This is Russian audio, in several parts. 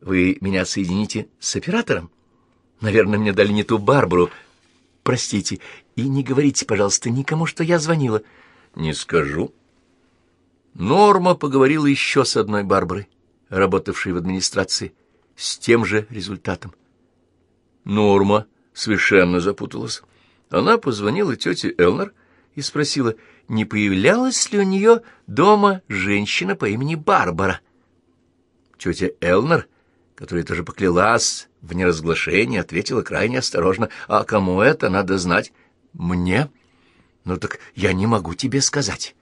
Вы меня соедините с оператором? Наверное, мне дали не ту Барбару. Простите. И не говорите, пожалуйста, никому, что я звонила. Не скажу. Норма поговорила еще с одной Барбарой, работавшей в администрации, с тем же результатом. Норма совершенно запуталась. Она позвонила тете Элнер и спросила, не появлялась ли у нее дома женщина по имени Барбара. Тетя Элнер, которая тоже поклялась в неразглашении, ответила крайне осторожно, «А кому это надо знать?» «Мне?» «Ну так я не могу тебе сказать».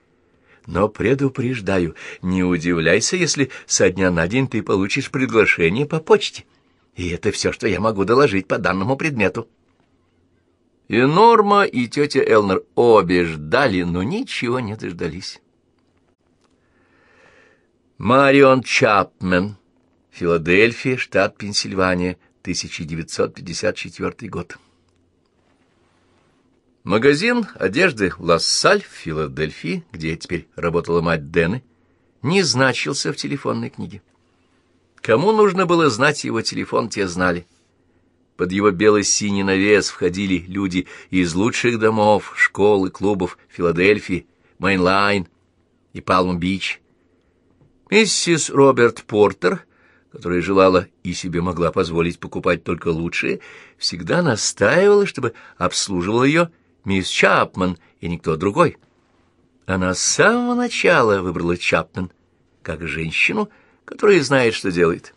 Но предупреждаю, не удивляйся, если со дня на день ты получишь приглашение по почте. И это все, что я могу доложить по данному предмету. И Норма, и тетя Элнер обе ждали, но ничего не дождались. Марион Чапмен, Филадельфия, штат Пенсильвания, 1954 год. Магазин одежды «Лассаль» в Филадельфии, где теперь работала мать Дэны, не значился в телефонной книге. Кому нужно было знать его телефон, те знали. Под его бело-синий навес входили люди из лучших домов, школ и клубов Филадельфии, Майнлайн и Палм-Бич. Миссис Роберт Портер, которая желала и себе могла позволить покупать только лучшее, всегда настаивала, чтобы обслуживал ее мисс Чапман и никто другой. Она с самого начала выбрала Чапман как женщину, которая знает, что делает.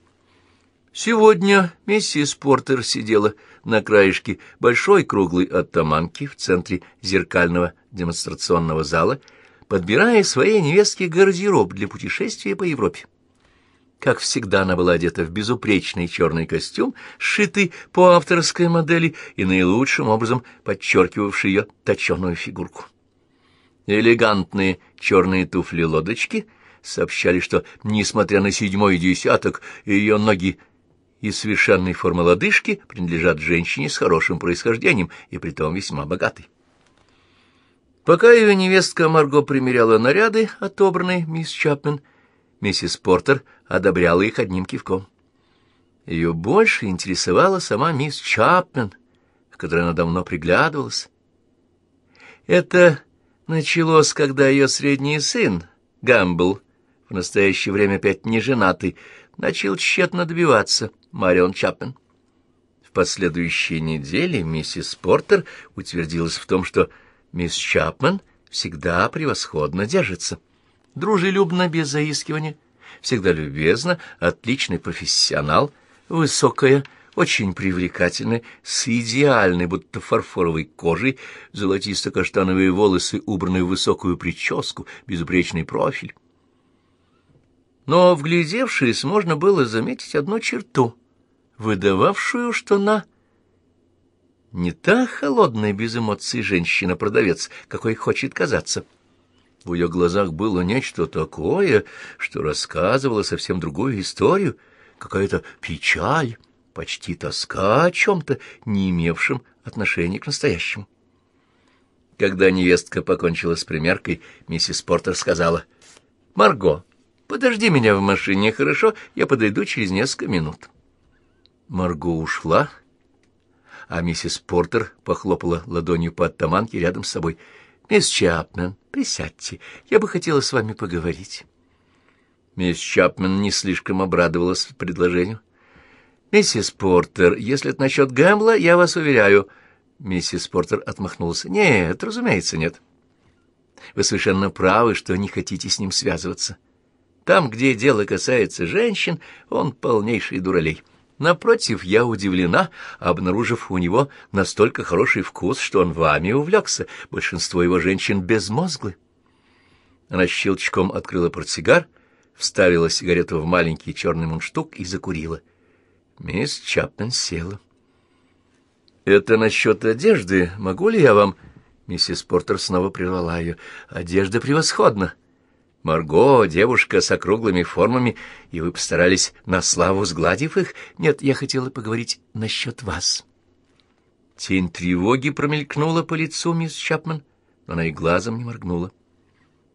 Сегодня миссис Портер сидела на краешке большой круглой оттоманки в центре зеркального демонстрационного зала, подбирая своей невестке гардероб для путешествия по Европе. Как всегда, она была одета в безупречный черный костюм, сшитый по авторской модели и наилучшим образом подчеркивавший ее точеную фигурку. Элегантные черные туфли-лодочки сообщали, что, несмотря на седьмой десяток, ее ноги и совершенной формы лодыжки принадлежат женщине с хорошим происхождением и притом весьма богатой. Пока ее невестка Марго примеряла наряды, отобранные мисс Чапмен, миссис Портер одобряла их одним кивком. Ее больше интересовала сама мисс Чапмен, к которой она давно приглядывалась. Это началось, когда ее средний сын, Гамбл, в настоящее время опять не женатый, начал тщетно добиваться Марион Чапмен. В последующие недели миссис Портер утвердилась в том, что мисс Чапмен всегда превосходно держится. Дружелюбно, без заискивания, всегда любезно, отличный профессионал, высокая, очень привлекательная, с идеальной, будто фарфоровой кожей, золотисто-каштановые волосы, убранные в высокую прическу, безупречный профиль. Но, вглядевшись, можно было заметить одну черту, выдававшую, что она не та холодная без эмоций женщина-продавец, какой хочет казаться. В ее глазах было нечто такое, что рассказывало совсем другую историю, какая-то печаль, почти тоска о чем-то, не имевшем отношения к настоящему. Когда невестка покончила с примеркой, миссис Портер сказала, «Марго, подожди меня в машине, хорошо? Я подойду через несколько минут». Марго ушла, а миссис Портер похлопала ладонью по оттаманке рядом с собой. «Мисс Чапмен, присядьте, я бы хотела с вами поговорить». Мисс Чапмен не слишком обрадовалась предложению. «Миссис Портер, если это насчет Гэмбла, я вас уверяю...» Миссис Портер отмахнулась. «Нет, разумеется, нет. Вы совершенно правы, что не хотите с ним связываться. Там, где дело касается женщин, он полнейший дуралей». Напротив, я удивлена, обнаружив у него настолько хороший вкус, что он вами увлекся. Большинство его женщин безмозглы. Она щелчком открыла портсигар, вставила сигарету в маленький черный мундштук и закурила. Мисс Чапмен села. «Это насчет одежды. Могу ли я вам...» Миссис Портер снова прервала ее. «Одежда превосходна. Марго, девушка с округлыми формами, и вы постарались на славу сгладив их? Нет, я хотела поговорить насчет вас. Тень тревоги промелькнула по лицу мисс Чапман, но она и глазом не моргнула.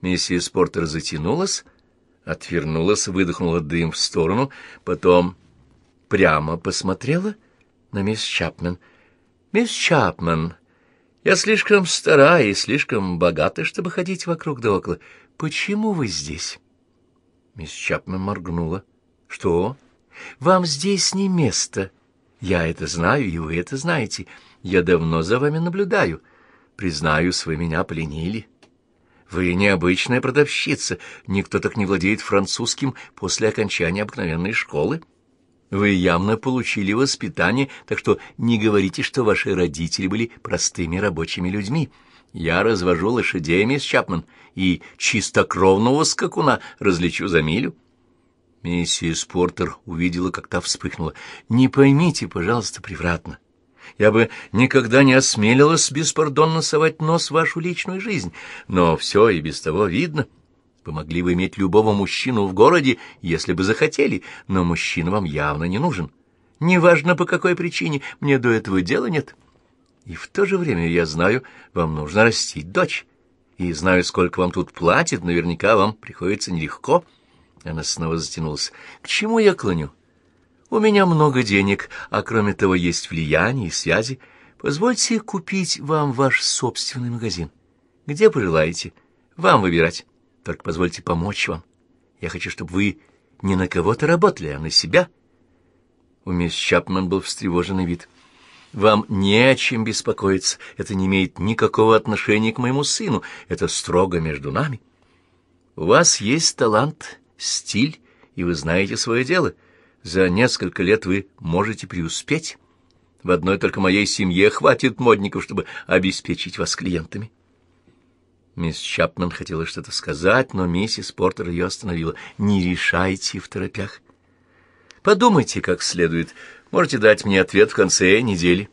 Миссис Портер затянулась, отвернулась, выдохнула дым в сторону, потом прямо посмотрела на мисс Чапмен. «Мисс Чапмен, я слишком стара и слишком богата, чтобы ходить вокруг да около. Почему вы здесь?» Мисс Чапмен моргнула. «Что? Вам здесь не место. Я это знаю, и вы это знаете. Я давно за вами наблюдаю. Признаюсь, вы меня пленили». Вы необычная продавщица, никто так не владеет французским после окончания обыкновенной школы. Вы явно получили воспитание, так что не говорите, что ваши родители были простыми рабочими людьми. Я развожу лошадей, мисс Чапман, и чистокровного скакуна различу за милю. Миссис Портер увидела, как та вспыхнула. «Не поймите, пожалуйста, превратно. Я бы никогда не осмелилась беспардонно совать нос в вашу личную жизнь, но все и без того видно. Вы могли бы иметь любого мужчину в городе, если бы захотели, но мужчина вам явно не нужен. Неважно, по какой причине, мне до этого дела нет. И в то же время я знаю, вам нужно растить дочь. И знаю, сколько вам тут платят, наверняка вам приходится нелегко. Она снова затянулась. К чему я клоню? У меня много денег, а кроме того есть влияние и связи. Позвольте купить вам ваш собственный магазин. Где пожелаете, вам выбирать. Только позвольте помочь вам. Я хочу, чтобы вы не на кого-то работали, а на себя. У мисс Чапман был встревоженный вид. Вам не о чем беспокоиться. Это не имеет никакого отношения к моему сыну. Это строго между нами. У вас есть талант, стиль, и вы знаете свое дело — за несколько лет вы можете преуспеть. В одной только моей семье хватит модников, чтобы обеспечить вас клиентами. Мисс Чапман хотела что-то сказать, но миссис Портер ее остановила. «Не решайте в торопях. Подумайте как следует. Можете дать мне ответ в конце недели».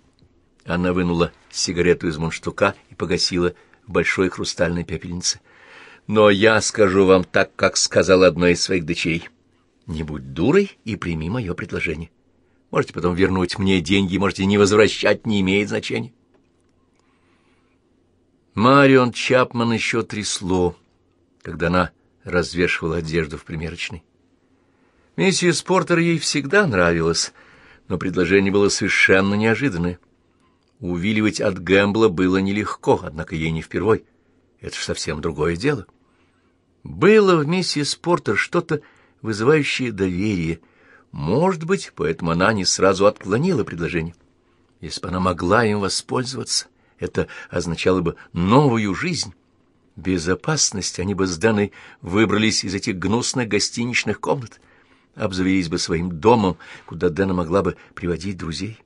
Она вынула сигарету из мундштука и погасила в большой хрустальной пепельнице. «Но я скажу вам так, как сказала одной из своих дочерей. Не будь дурой и прими мое предложение. Можете потом вернуть мне деньги, можете не возвращать, не имеет значения. Марион Чапман еще трясло, когда она развешивала одежду в примерочной. Миссис Портер ей всегда нравилась, но предложение было совершенно неожиданное. Увиливать от Гэмбла было нелегко, однако ей не впервой. Это ж совсем другое дело. Было в миссис Портер что-то вызывающее доверие. Может быть, поэтому она не сразу отклонила предложение. Если бы она могла им воспользоваться, это означало бы новую жизнь. Безопасность они бы с Даной выбрались из этих гнусных гостиничных комнат, обзавелись бы своим домом, куда Дэна могла бы приводить друзей.